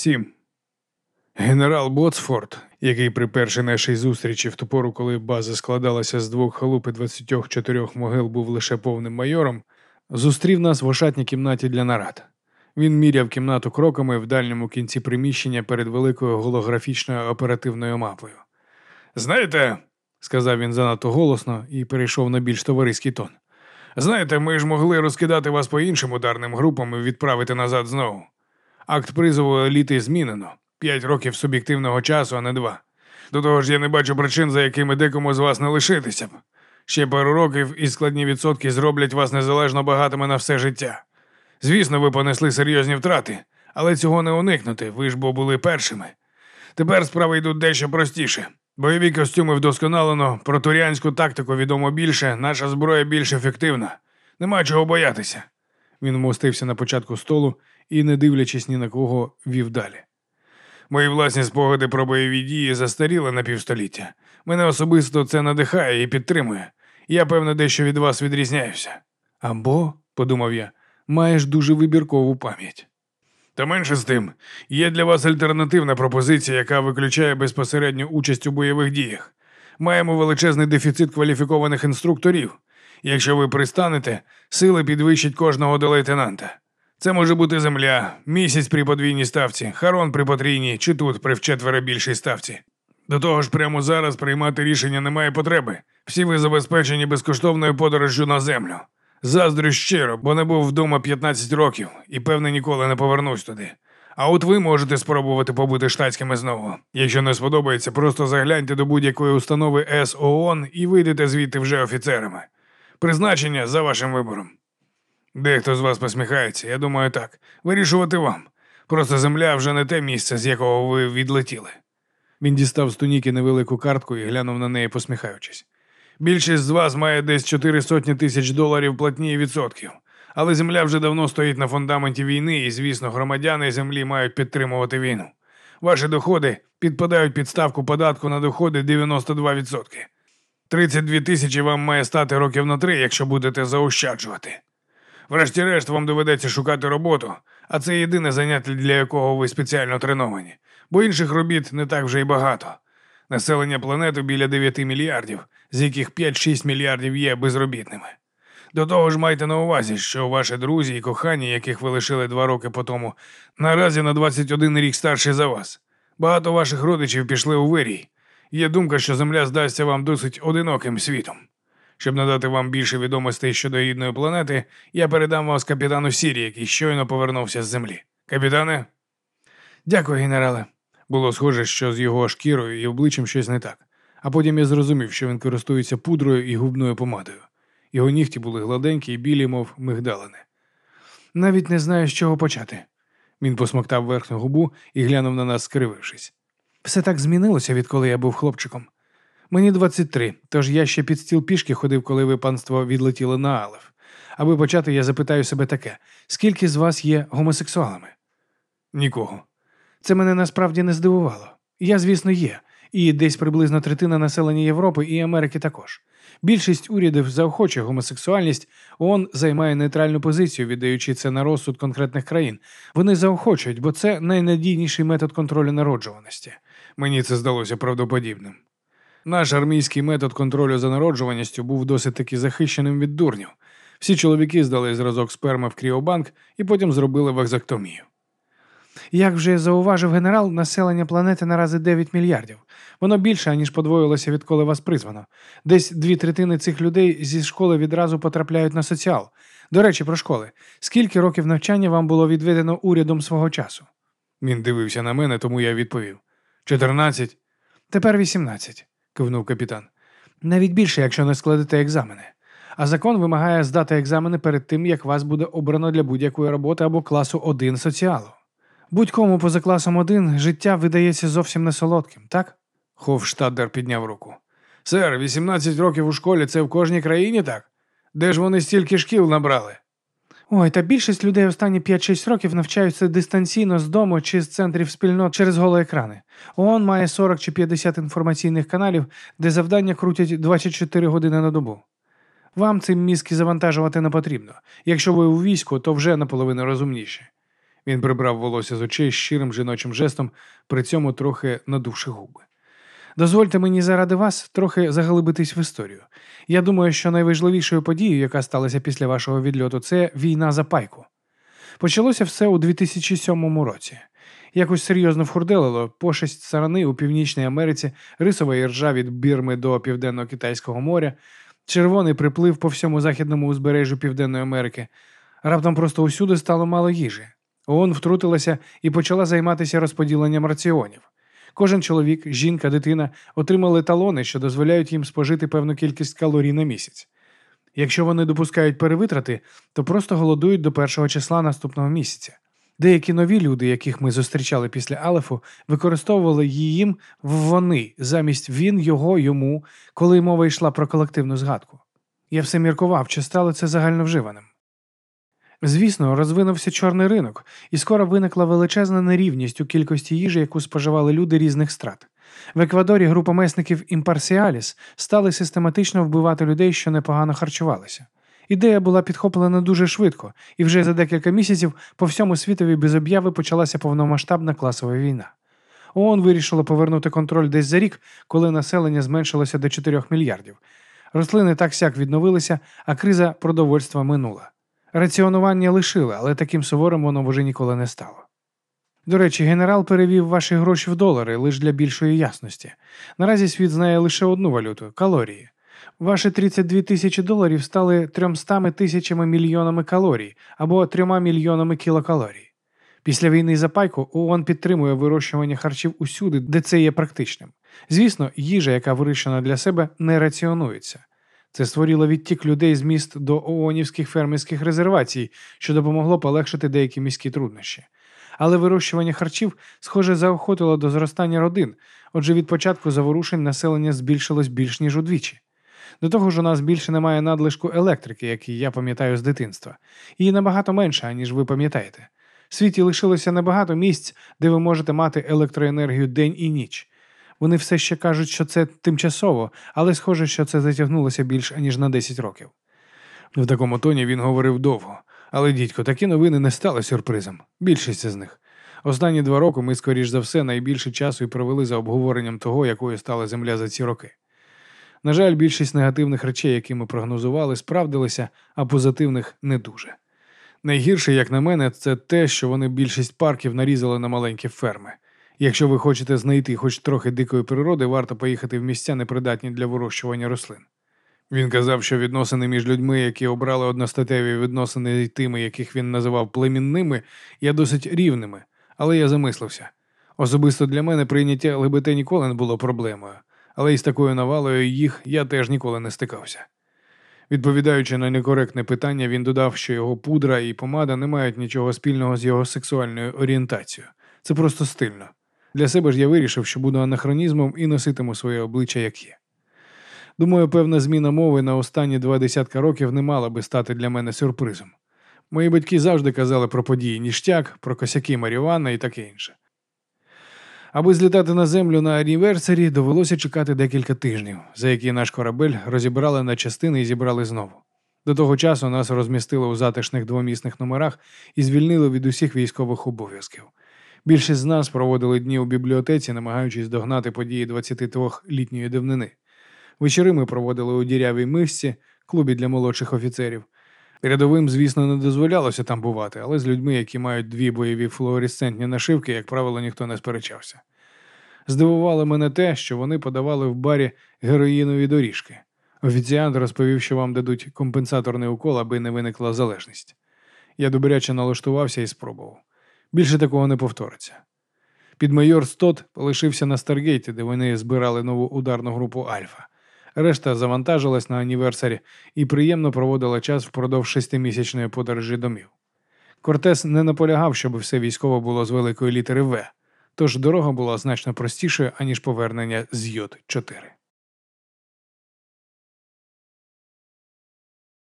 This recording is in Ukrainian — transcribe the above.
Сім. Генерал Боцфорд, який при першій нашій зустрічі в ту пору, коли база складалася з двох халуп і 24 могил, був лише повним майором, зустрів нас в ошатній кімнаті для нарад. Він міряв кімнату кроками в дальньому кінці приміщення перед великою голографічною оперативною мапою. Знаєте, сказав він занадто голосно і перейшов на більш товариський тон. Знаєте, ми ж могли розкидати вас по іншим ударним групам і відправити назад знову. Акт призову еліти змінено. П'ять років суб'єктивного часу, а не два. До того ж, я не бачу причин, за якими декому з вас не лишитися б. Ще пару років і складні відсотки зроблять вас незалежно багатими на все життя. Звісно, ви понесли серйозні втрати, але цього не уникнути, ви ж бо були першими. Тепер справи йдуть дещо простіше. Бойові костюми вдосконалено, про турянську тактику відомо більше, наша зброя більш ефективна. Нема чого боятися. Він вмостився на початку столу і, не дивлячись ні на кого, вів далі. Мої власні спогади про бойові дії застаріли на півстоліття. Мене особисто це надихає і підтримує. Я, певно, дещо від вас відрізняюся. Або, подумав я, маєш дуже вибіркову пам'ять. Та менше з тим, є для вас альтернативна пропозиція, яка виключає безпосередню участь у бойових діях. Маємо величезний дефіцит кваліфікованих інструкторів. Якщо ви пристанете, сили підвищать кожного до лейтенанта. Це може бути земля, місяць при подвійній ставці, харон при потрійній чи тут при вчетверо більшій ставці. До того ж, прямо зараз приймати рішення немає потреби. Всі ви забезпечені безкоштовною подорожжю на землю. Заздрю щиро, бо не був вдома 15 років і, певне, ніколи не повернусь туди. А от ви можете спробувати побути штатськими знову. Якщо не сподобається, просто загляньте до будь-якої установи СООН і вийдете звідти вже офіцерами. Призначення за вашим вибором. Дехто з вас посміхається, я думаю так. Вирішувати вам. Просто земля вже не те місце, з якого ви відлетіли. Він дістав з туніки невелику картку і глянув на неї, посміхаючись. Більшість з вас має десь чотири сотні тисяч доларів платні і відсотків. Але земля вже давно стоїть на фундаменті війни, і, звісно, громадяни землі мають підтримувати війну. Ваші доходи підпадають під ставку податку на доходи 92%. 32 тисячі вам має стати років на три, якщо будете заощаджувати. Врешті-решт, вам доведеться шукати роботу, а це єдине заняття, для якого ви спеціально треновані, бо інших робіт не так вже й багато. Населення планети біля 9 мільярдів, з яких 5-6 мільярдів є безробітними. До того ж, майте на увазі, що ваші друзі і кохані, яких ви лишили два роки по тому, наразі на 21 рік старші за вас. Багато ваших родичів пішли у вирій. Є думка, що земля здасться вам досить одиноким світом. Щоб надати вам більше відомостей щодо рідної планети, я передам вас капітану Сірі, який щойно повернувся з землі. Капітане? Дякую, генерале. Було схоже, що з його шкірою і обличчям щось не так. А потім я зрозумів, що він користується пудрою і губною помадою. Його нігті були гладенькі і білі, мов мигдалини. Навіть не знаю, з чого почати. Він посмоктав верхню губу і глянув на нас, скривившись. Все так змінилося, відколи я був хлопчиком. Мені 23, тож я ще під стіл пішки ходив, коли ви панство відлетіли на Алеф. Аби почати, я запитаю себе таке: скільки з вас є гомосексуалами? Нікого. Це мене насправді не здивувало. Я, звісно, є, і десь приблизно третина населення Європи і Америки також. Більшість урядів заохочує гомосексуальність, ООН займає нейтральну позицію, віддаючи це на розсуд конкретних країн. Вони заохочують, бо це найнадійніший метод контролю народжуваності. Мені це здалося правдоподібним. Наш армійський метод контролю за народжуваністю був досить таки захищеним від дурнів. Всі чоловіки здали зразок сперми в кріобанк і потім зробили вакзактомію. Як вже зауважив генерал, населення планети наразі 9 мільярдів. Воно більше, ніж подвоїлося, відколи вас призвано. Десь дві третини цих людей зі школи відразу потрапляють на соціал. До речі, про школи. Скільки років навчання вам було відведено урядом свого часу? Він дивився на мене, тому я відповів: чотирнадцять. Тепер вісімнадцять, кивнув капітан. Навіть більше, якщо не складете екзамени. А закон вимагає здати екзамени перед тим, як вас буде обрано для будь-якої роботи або класу 1 соціалу. Будь-кому поза класом 1 життя видається зовсім не солодким, так? Ховштаддер підняв руку. Сер, 18 років у школі це в кожній країні так? Де ж вони стільки шкіл набрали? Ой, та більшість людей останні 5-6 років навчаються дистанційно з дому чи з центрів спільнот через голоекрани. ООН має 40 чи 50 інформаційних каналів, де завдання крутять 24 години на добу. Вам цим мізки завантажувати не потрібно. Якщо ви у війську, то вже наполовину розумніші. Він прибрав волосся з очей щирим жіночим жестом, при цьому трохи надувши губи. Дозвольте мені заради вас трохи заглибитись в історію. Я думаю, що найважливішою подією, яка сталася після вашого відльоту, це війна за пайку. Почалося все у 2007 році. Якось серйозно вхурделило пошесть сарани у Північній Америці, рисова іржа від Бірми до Південно-Китайського моря, червоний приплив по всьому західному узбережжю Південної Америки. Раптом просто усюди стало мало їжі. ООН втрутилася і почала займатися розподіленням раціонів. Кожен чоловік, жінка, дитина отримали талони, що дозволяють їм спожити певну кількість калорій на місяць. Якщо вони допускають перевитрати, то просто голодують до першого числа наступного місяця. Деякі нові люди, яких ми зустрічали після Алефу, використовували її в вони замість він, його, йому, коли мова йшла про колективну згадку. Я все міркував, чи стало це загальновживаним. Звісно, розвинувся чорний ринок, і скоро виникла величезна нерівність у кількості їжі, яку споживали люди різних страт. В Еквадорі група месників Імпарсіаліс стали систематично вбивати людей, що непогано харчувалися. Ідея була підхоплена дуже швидко, і вже за декілька місяців по всьому світові без об'яви почалася повномасштабна класова війна. ООН вирішило повернути контроль десь за рік, коли населення зменшилося до 4 мільярдів. Рослини так сяк відновилися, а криза продовольства минула. Раціонування лишили, але таким суворим воно вже ніколи не стало. До речі, генерал перевів ваші гроші в долари лише для більшої ясності. Наразі світ знає лише одну валюту калорії. Ваші 32 тисячі доларів стали 300 тисячами мільйонами калорій або 3 мільйонами кілокалорій. Після війни за пайку ООН підтримує вирощування харчів усюди, де це є практичним. Звісно, їжа, яка вирощена для себе, не раціонується. Це створило відтік людей з міст до ООНівських фермерських резервацій, що допомогло полегшити деякі міські труднощі. Але вирощування харчів, схоже, заохотило до зростання родин, отже, від початку заворушень населення збільшилось більш ніж удвічі. До того ж, у нас більше немає надлишку електрики, який я пам'ятаю з дитинства, її набагато менше, ніж ви пам'ятаєте. В світі лишилося небагато місць, де ви можете мати електроенергію день і ніч. Вони все ще кажуть, що це тимчасово, але схоже, що це затягнулося більш аніж на 10 років. В такому тоні він говорив довго. Але, дідько, такі новини не стали сюрпризом. Більшість з них. Останні два роки ми, скоріш за все, найбільше часу і провели за обговоренням того, якою стала земля за ці роки. На жаль, більшість негативних речей, які ми прогнозували, справдилися, а позитивних не дуже. Найгірше, як на мене, це те, що вони більшість парків нарізали на маленькі ферми. Якщо ви хочете знайти хоч трохи дикої природи, варто поїхати в місця непридатні для вирощування рослин. Він казав, що відносини між людьми, які обрали одностатеві відносини і тими, яких він називав племінними, є досить рівними, але я замислився. Особисто для мене прийняття ЛГБТ ніколи не було проблемою, але із такою навалою їх я теж ніколи не стикався. Відповідаючи на некоректне питання, він додав, що його пудра і помада не мають нічого спільного з його сексуальною орієнтацією. Це просто стильно. Для себе ж я вирішив, що буду анахронізмом і носитиму своє обличчя як є. Думаю, певна зміна мови на останні два десятка років не мала би стати для мене сюрпризом. Мої батьки завжди казали про події ніштяк, про косяки Марівана і таке інше. Аби злітати на землю на анніверсарі, довелося чекати декілька тижнів, за які наш корабель розібрали на частини і зібрали знову. До того часу нас розмістили у затишних двомісних номерах і звільнили від усіх військових обов'язків. Більшість з нас проводили дні у бібліотеці, намагаючись догнати події 22-літньої давнини. Вечори ми проводили у дірявій мисці, клубі для молодших офіцерів. Рядовим, звісно, не дозволялося там бувати, але з людьми, які мають дві бойові флуоресцентні нашивки, як правило, ніхто не сперечався. Здивувало мене те, що вони подавали в барі героїнові доріжки. Офіціант розповів, що вам дадуть компенсаторний укол, аби не виникла залежність. Я добряче налаштувався і спробував. Більше такого не повториться. Підмайор Стот полишився на Старгейті, де вони збирали нову ударну групу Альфа. Решта завантажилась на аніверсарі і приємно проводила час впродовж шестимісячної подорожі домів. Кортес не наполягав, щоб все військово було з великої літери В, тож дорога була значно простішою, аніж повернення з Йод 4